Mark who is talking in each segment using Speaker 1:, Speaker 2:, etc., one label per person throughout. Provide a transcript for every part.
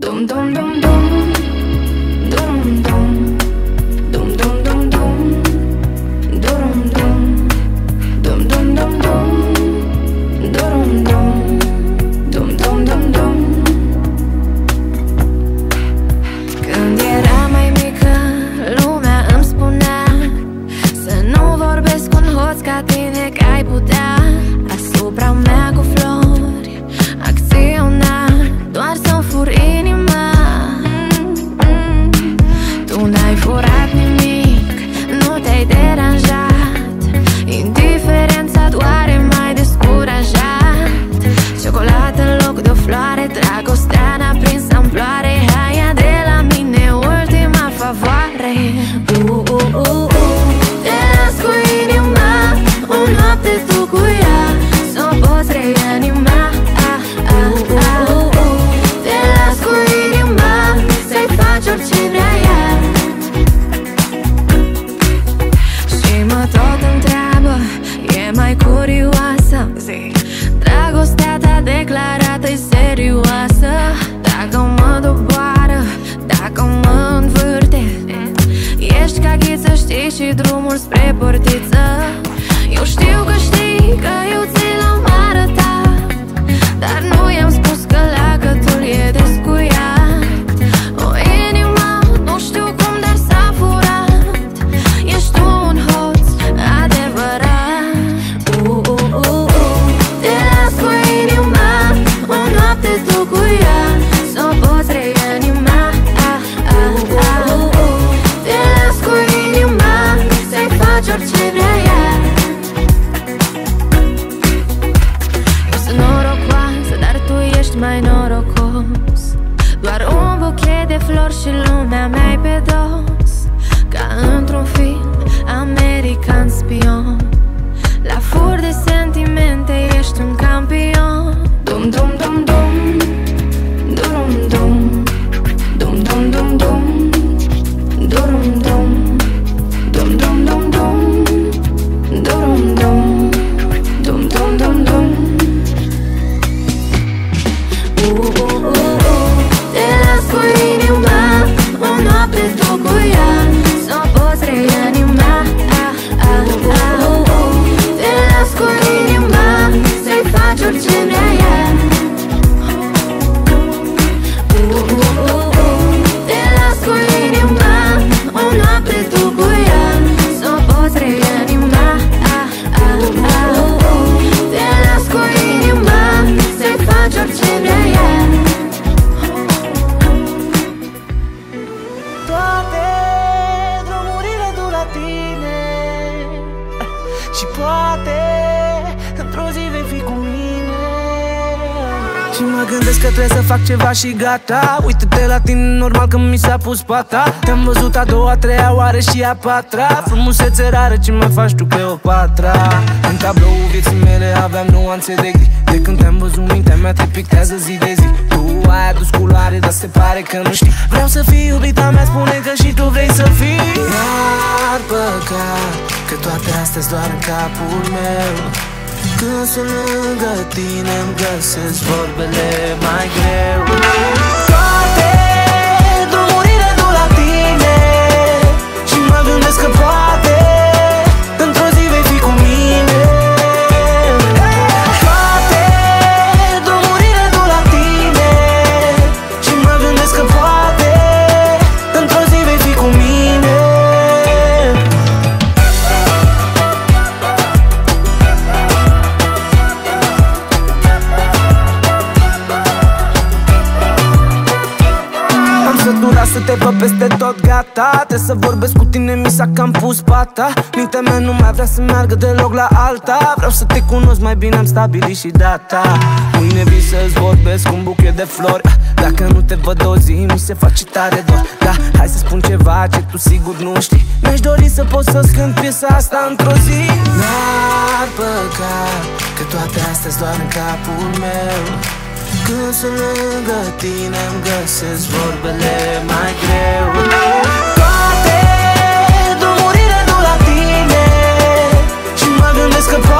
Speaker 1: Dum dum dum dum
Speaker 2: ceva și gata. Uite-te la tine, normal că mi s-a pus pata. Te-am văzut a doua, a treia oară și a patra. Frumusețe rară, ce mai faci tu pe o patra În tabloul vieții mele aveam nuanțe de gri. De când te-am văzut, mintea mea te pictează zi de zi. Tu ai adus culoare, dar se pare că nu știi. Vreau să fii iubita mea, spune că și tu vrei să fii. Iar păcat că toate astea doar în capul meu când sunt lângă tine îmi găsesc vorbele mai greu. Toate drumurile duc la tine Și mă gândesc că poate tot gata Trebuie să vorbesc cu tine, mi s-a cam pus pata Mintea mea nu mai vrea să meargă deloc la alta Vreau să te cunosc mai bine, am stabilit și data Mâine vin să-ți vorbesc cu un buchet de flori Dacă nu te văd o zi, mi se face tare dor Da, hai să spun ceva ce tu sigur nu știi Mi-aș dori să pot să-ți cânt piesa asta într-o zi N-ar păcat că toate astea doar în capul meu când sunt lângă tine îmi găsesc vorbele mai greu mă gândesc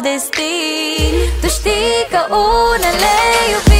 Speaker 3: destin. Tu știi că unele iubiri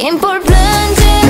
Speaker 3: Timpul plânge,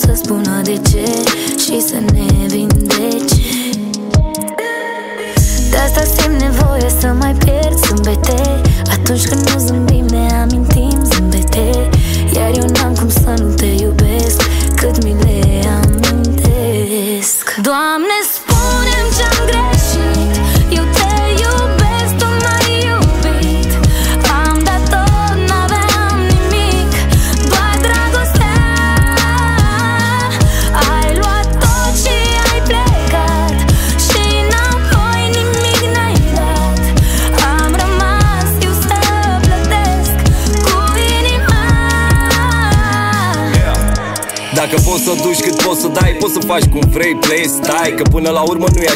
Speaker 3: să spună de
Speaker 4: ce Și să ne vindeci De asta simt nevoie să mai pierd zâmbete. Atunci când nu zâmbim ne amintim zâmbete. Iar eu n-am cum să nu te iubesc Cât mi le am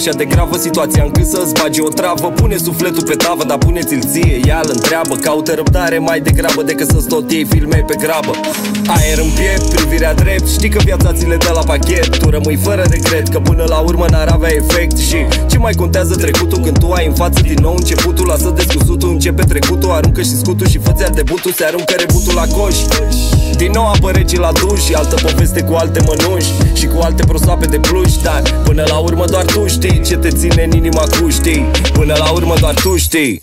Speaker 5: așa de gravă situația încât să-ți bage o travă. Pune sufletul pe tavă, dar puneți-l ție Ea îl întreabă, caută răbdare mai degrabă Decât să-ți tot iei filme pe grabă. Aer în piept, privirea drept Știi că viața ți le dă la pachet. Tu rămâi fără regret, că până la urmă n-ar avea efect. Și ce mai contează trecutul când tu ai în față din nou începutul? Lasă descusutul, începe trecutul Aruncă și scutul și fă debutul Se aruncă rebutul la coș. Din nou apă rece la duș și altă poveste cu alte mănuși Și cu alte prosoape de pluș Dar până la urmă doar tu știi Ce te ține în inima cu știi? Până la urmă doar tu știi.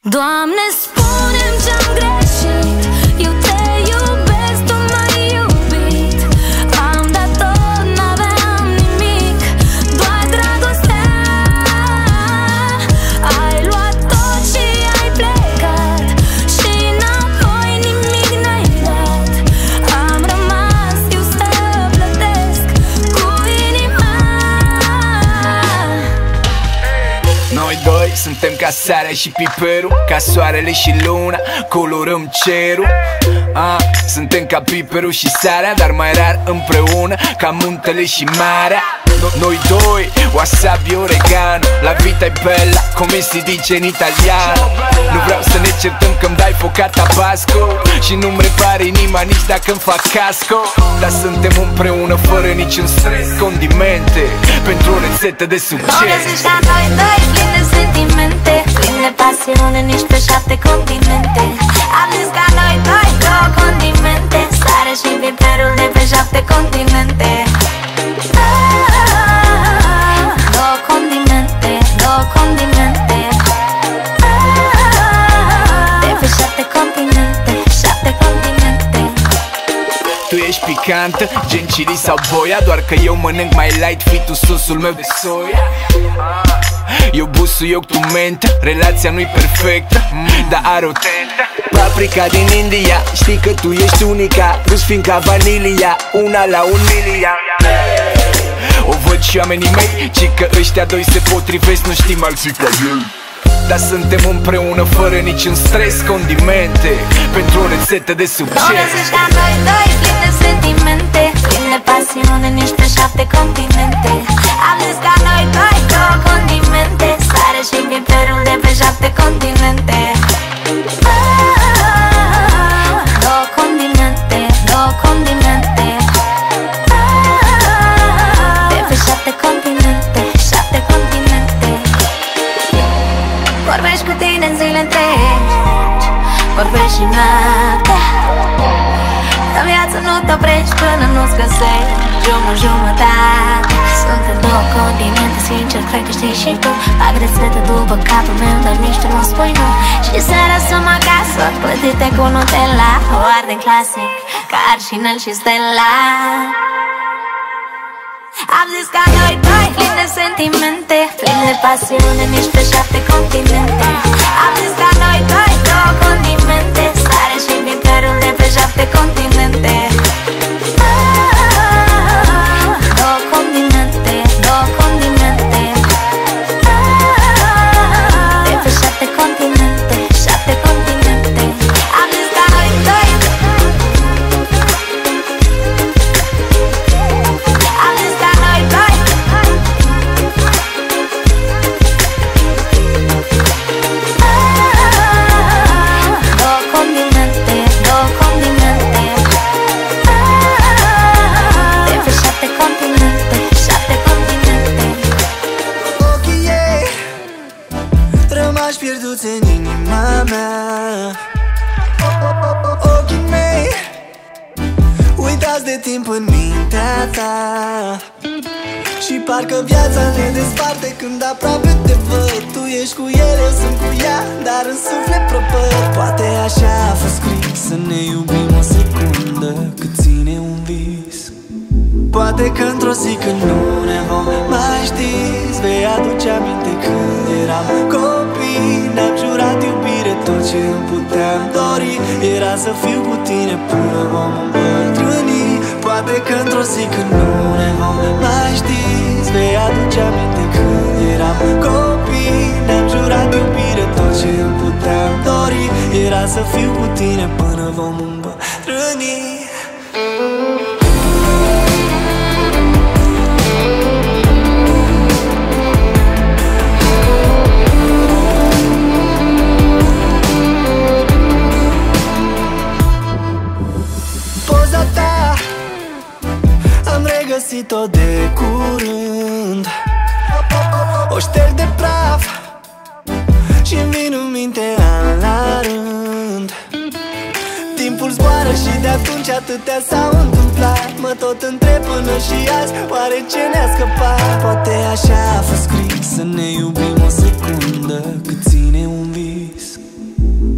Speaker 3: Doamne, spune-mi ce-am greșit
Speaker 6: Suntem ca sarea și piperul Ca soarele și luna Colorăm cerul. Ah, Suntem ca piperul și sarea Dar mai rar împreună Ca muntele și marea. Noi doi, wasabi oregano La vita e bella, come si dice in italiano Nu vreau să ne certăm că-mi dai foca tabasco Și nu-mi repare inima nici dacă îmi fac casco. Dar suntem împreună fără niciun stres Condimente pentru o rețetă de succes.
Speaker 3: Noi doi, plin de sentimente. Plin de pasiune, nici pe șapte continente Am zis ca noi doi, două condimente. Sare și piperul de pe șapte continente.
Speaker 6: Picantă Gen chili sau boia Doar că eu mănânc mai light Fii tu sosul meu de soia eu busul, eu tu mentă Relația nu-i perfectă, dar are o tentă. Paprika din India Știi că tu ești unica. Plus fiind ca vanilia Una la un miliard. O văd și oamenii mei Ci că ăștia doi se potrivesc Nu știm alții ca ei. Dar suntem împreună fără niciun stres Condimente pentru o rețetă de succes.
Speaker 7: Nu găsești ca noi doi plini de sentimente. Plini de pasiune nici pe șapte continente. Am zis ca noi doi două condimente Sare și piperul de pe șapte continente sincer, cred că știi și tu. Fac rețete după capul meu, dar nici tu nu spui nu. Și seara sunt acasă, plătite cu Nutella. O arde clasic, ca Arșinel și Stella am zis ca noi doi Plin de sentimente. Plin de pasiune Nici pe șapte continente. Am zis ca noi doi Două condimente. Sare și piperul de pe șapte continente
Speaker 2: ta Și parcă viața ne desparte când aproape te văd Tu ești cu el, eu sunt cu ea Dar în suflet prăpăd Poate așa a fost scris Să ne iubim o secundă Cât ține un vis. Poate că într-o zi când nu ne vom mai ști Îți vei aduce aminte când eram copii. Ne-am jurat iubire tot ce îmi puteam dori Era să fiu cu tine până vom îmbătrâni Poate că într-o zi când nu ne vom mai ști. Îți vei aduce aminte când eram copii. Ne-am jurat iubire tot ce îmi puteam dori Era să fiu cu tine până vom îmbătrâni Am regăsit-o de curând. O șterg de praf Și-mi vin în minte an la rând. Timpul zboară și de atunci atâtea s-au întâmplat. Mă tot întreb până și azi Oare ce ne-a scăpat? Poate așa a fost scris Să ne iubim o secundă Cât ține un vis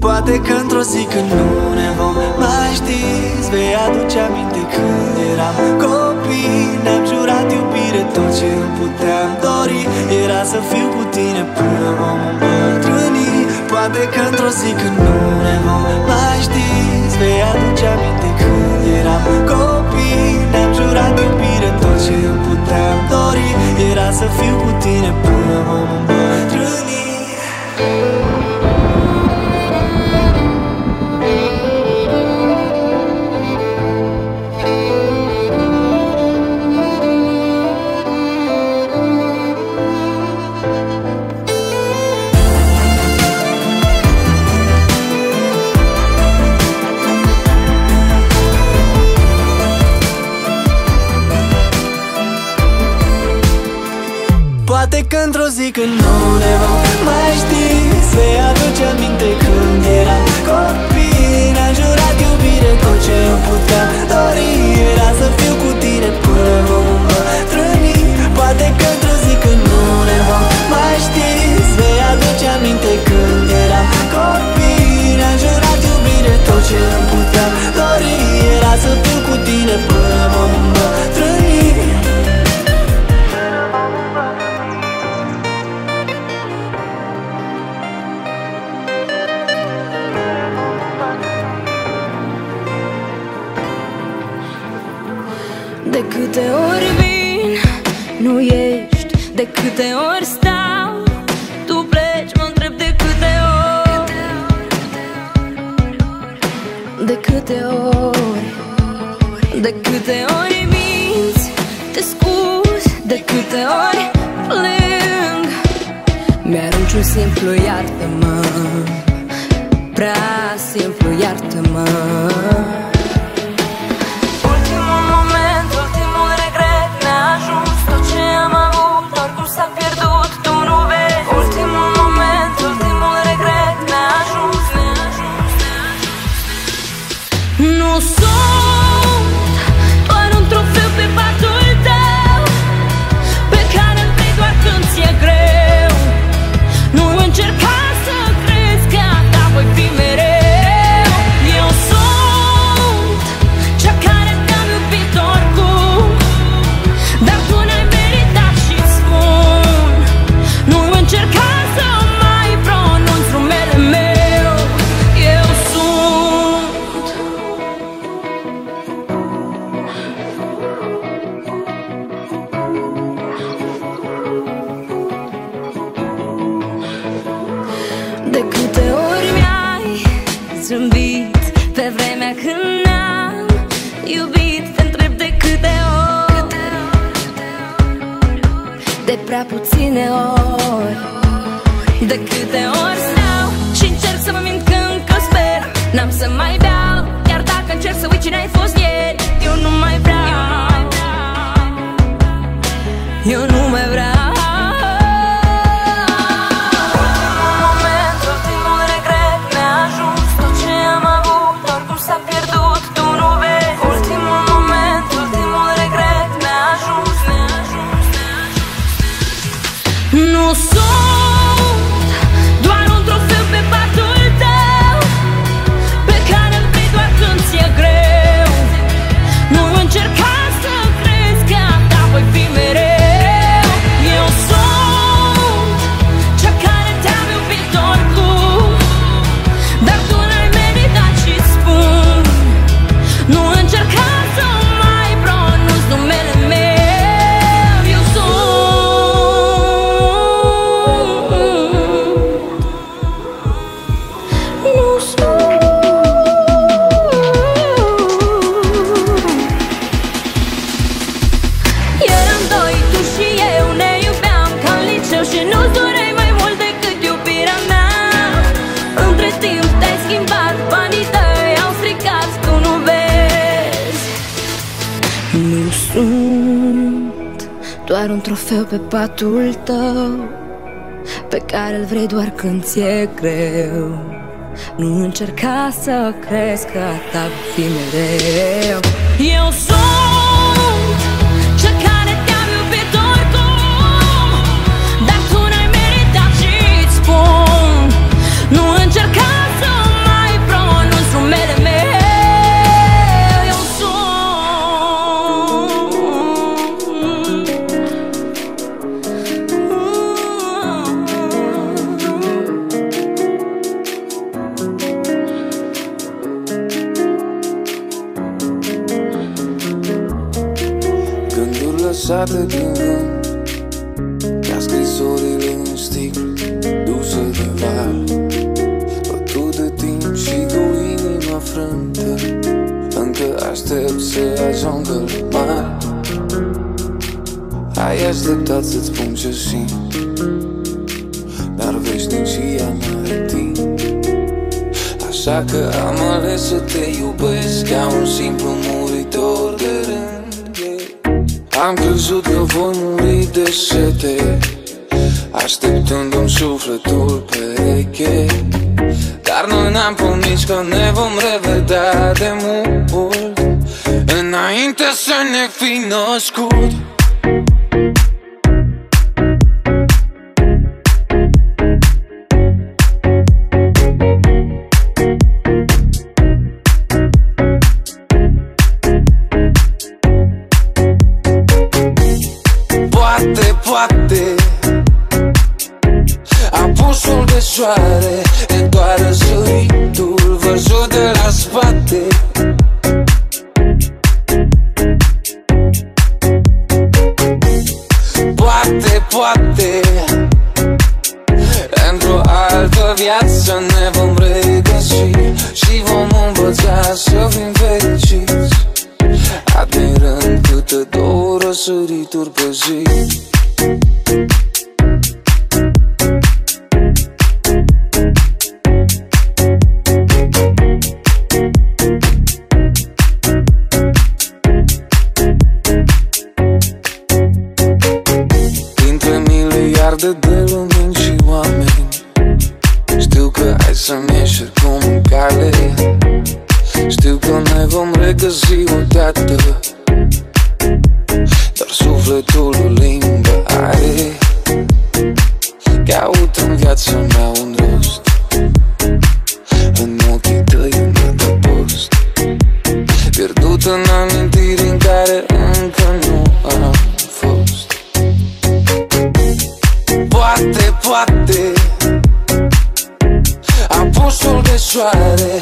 Speaker 2: Poate că într-o zi când nu ne vom mai ști Îți vei aduce aminte când eram copii. Ne-am jurat iubire tot ce îmi puteam dori Era să fiu cu tine până vom îmbătrâni. Poate că într-o zi când nu ne vom mai ști Îți vei aduce aminte când eram copii. Ne-am jurat iubire tot ce îmi puteam dori Era să fiu cu tine până vom îmbătrâni când nu ne vom mai ști. Se aduce aminte când eram copii Ne-am jurat iubire tot ce îmi puteam dori. Era să fiu cu tine până vom îmbătrâni. Poate că într-o zi când nu ne vom mai ști. Se aduce aminte când eram copii Ne-am jurat iubire tot ce îmi puteam dori. Era să fiu cu tine până
Speaker 8: De câte ori vin, nu ești De câte ori stau, tu pleci Mă întreb de câte ori De câte ori De câte ori minți, te scuzi De câte ori plâng. Mi-arunci un simplu iartă-mă Prea simplu iartă-mă No pe patul tău Pe care îl vrei doar când ți-e greu. Nu încerca să crezi că a ta fi mereu. Eu sunt
Speaker 9: lăsate din vânt Ca scrisorile în sticlă Duse de val. Bătut de timp și cu inima frântă Încă aștept să ajungă mare Ai așteptat să-ți spun ce simt Dar veșnicia n-are timp Așa că am ales să te iubesc Ca un simplu muritor de rând am crezut că voi muri de sete Așteptându-mi sufletul pereche. Dar noi n-am promis că ne vom revedea de mult. Înainte să ne fi născut picioare E doar răsăritul văzut de la spate. Poate, poate Într-o altă viață ne vom regăsi Și vom învăța să fim fericiți. Admirând câte două răsărituri pe zi.
Speaker 10: the good. try it.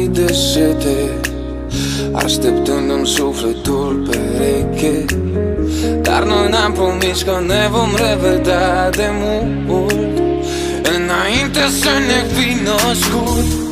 Speaker 10: mii de șete Așteptând în sufletul pereche. Dar noi ne-am promis că ne vom revedea de mult. Înainte să ne fi născut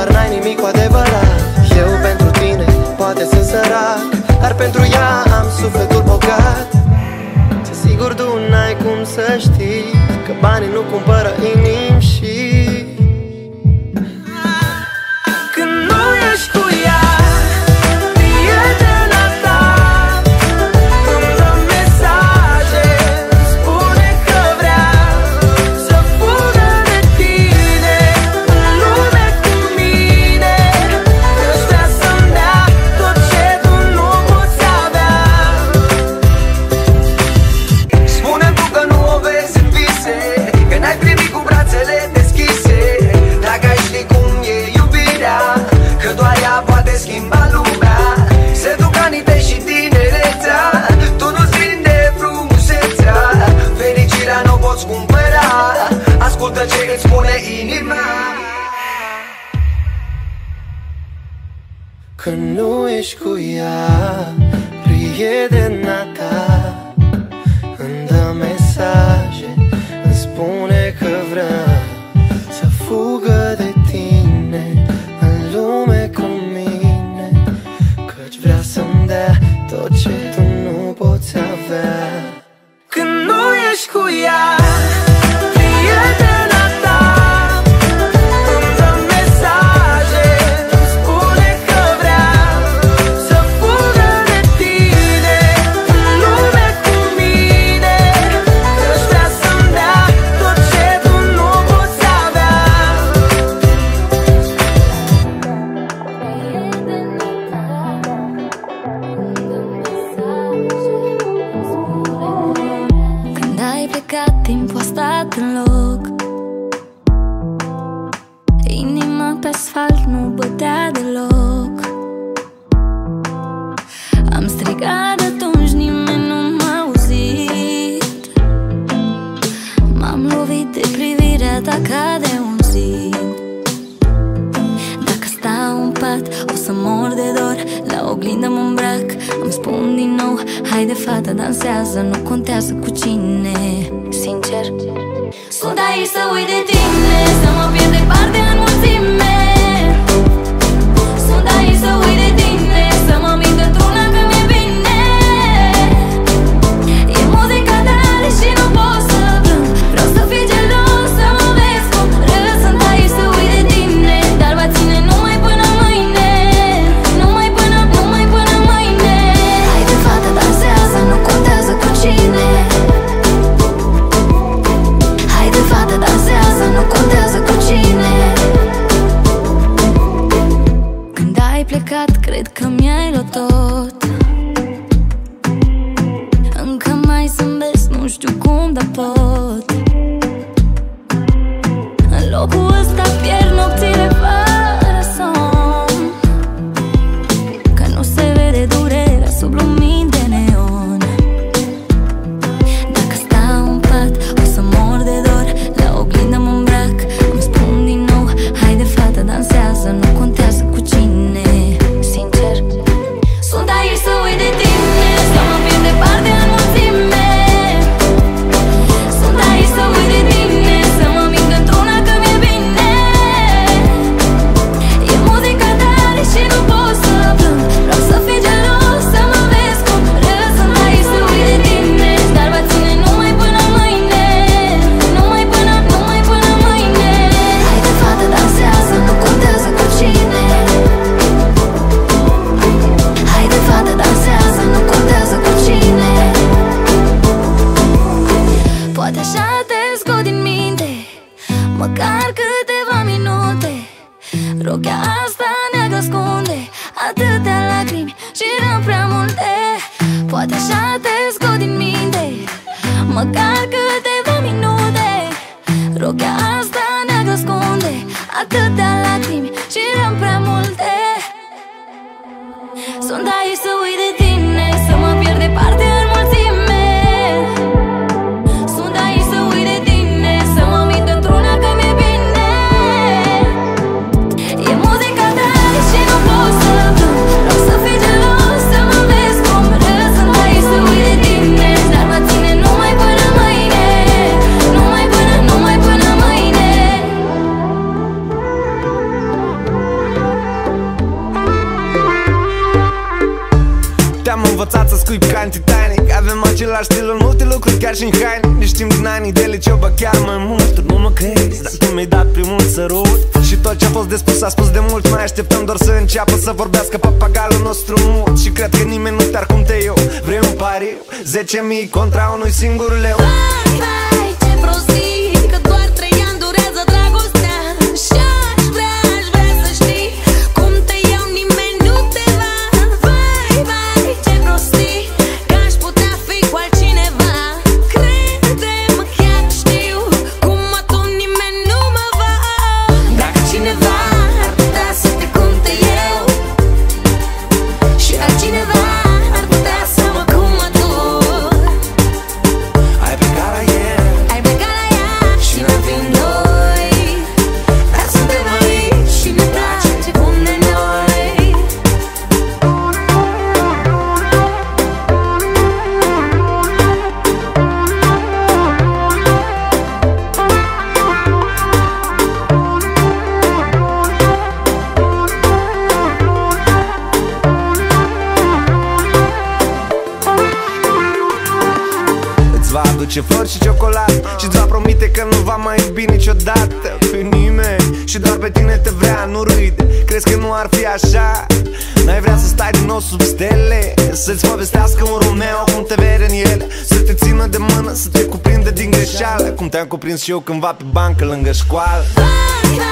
Speaker 10: dar n-ai nimic cu adevărat. Eu pentru tine poate sunt sărac Dar pentru ea am sufletul bogat. Și sigur tu n-ai cum să știi Că banii nu cumpără inim și
Speaker 3: teško ja Prije jedna ta
Speaker 11: învățat să scuip ca în Titanic. Avem același stil în multe lucruri, chiar și în haine. Ne știm din anii de liceu, bă chiar mai mult Tu nu mă crezi, dar tu mi-ai dat primul sărut Și tot ce a fost de spus a spus de mult. Mai așteptăm doar să înceapă să vorbească papagalul nostru mult Și cred că nimeni nu te-ar cum te eu Vrei un pariu, 10.000 contra unui singur leu Să-ți povestească un Romeo cum te vede în ele. Să te țină de mână, să te cuprinde din greșeală. Cum te-am cuprins și eu cândva pe bancă lângă școală.
Speaker 3: Vai, vai,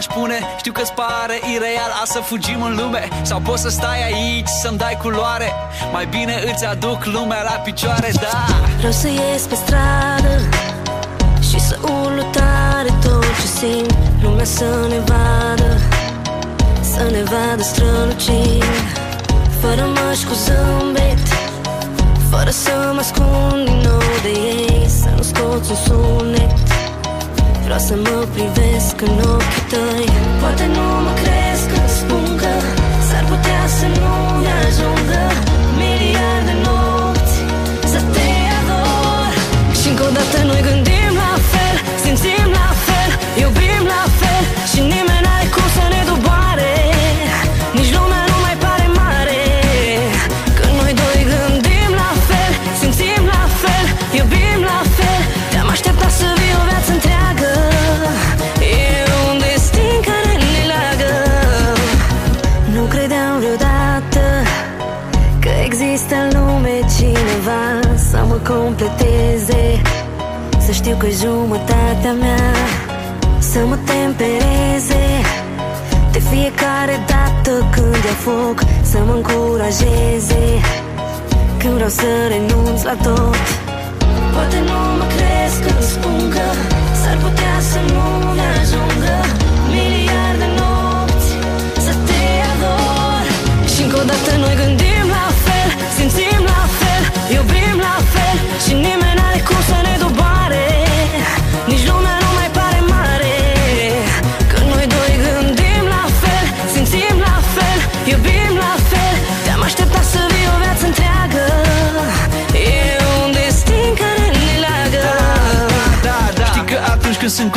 Speaker 6: m-aș pune? Știu că-ți pare ireal a să fugim în lume. Sau poți să stai aici să-mi dai culoare? Mai bine îți aduc lumea la picioare, da.
Speaker 8: Vreau să ies pe stradă Și să urlu tare tot ce simt. Lumea să ne vadă Să ne vadă strălucind. Fără măști cu zâmbet Fără să mă ascund din nou de ei Să nu scoți un sunet Vreau să mă privesc în ochii tăi. Poate nu mă crezi când spun că S-ar putea să nu-mi ajungă Miliarde nopți Să te ador. Și încă o dată noi gândim la fel Simțim la fel Iubim la fel Și nimeni jumătatea mea. Să mă tempereze De fiecare dată dată când e foc Să mă încurajeze. Când vreau să renunț la tot Poate nu mă crezi când spun că S-ar putea să nu ne ajungă. Miliarde nopți să te ador. Și încă o dată noi gândim la fel Simțim la fel, iubim la fel Și nimeni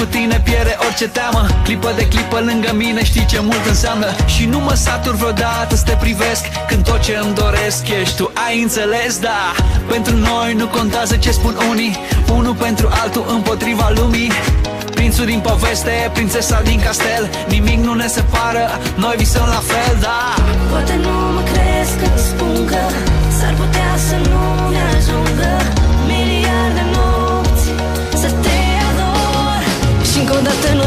Speaker 12: cu tine pierde orice teamă. Clipă de clipă lângă mine știi ce mult înseamnă. Și nu mă satur vreodată să te privesc Când tot ce îmi doresc ești tu, ai înțeles, da? Pentru noi nu contează ce spun unii. Unul pentru altul împotriva lumii. Prințul din poveste, prințesa din castel. Nimic nu ne separă, noi visăm la fel, da?
Speaker 8: Poate nu mă crezi când spun că S-ar putea să nu ne ajungă Și încă o dată gândim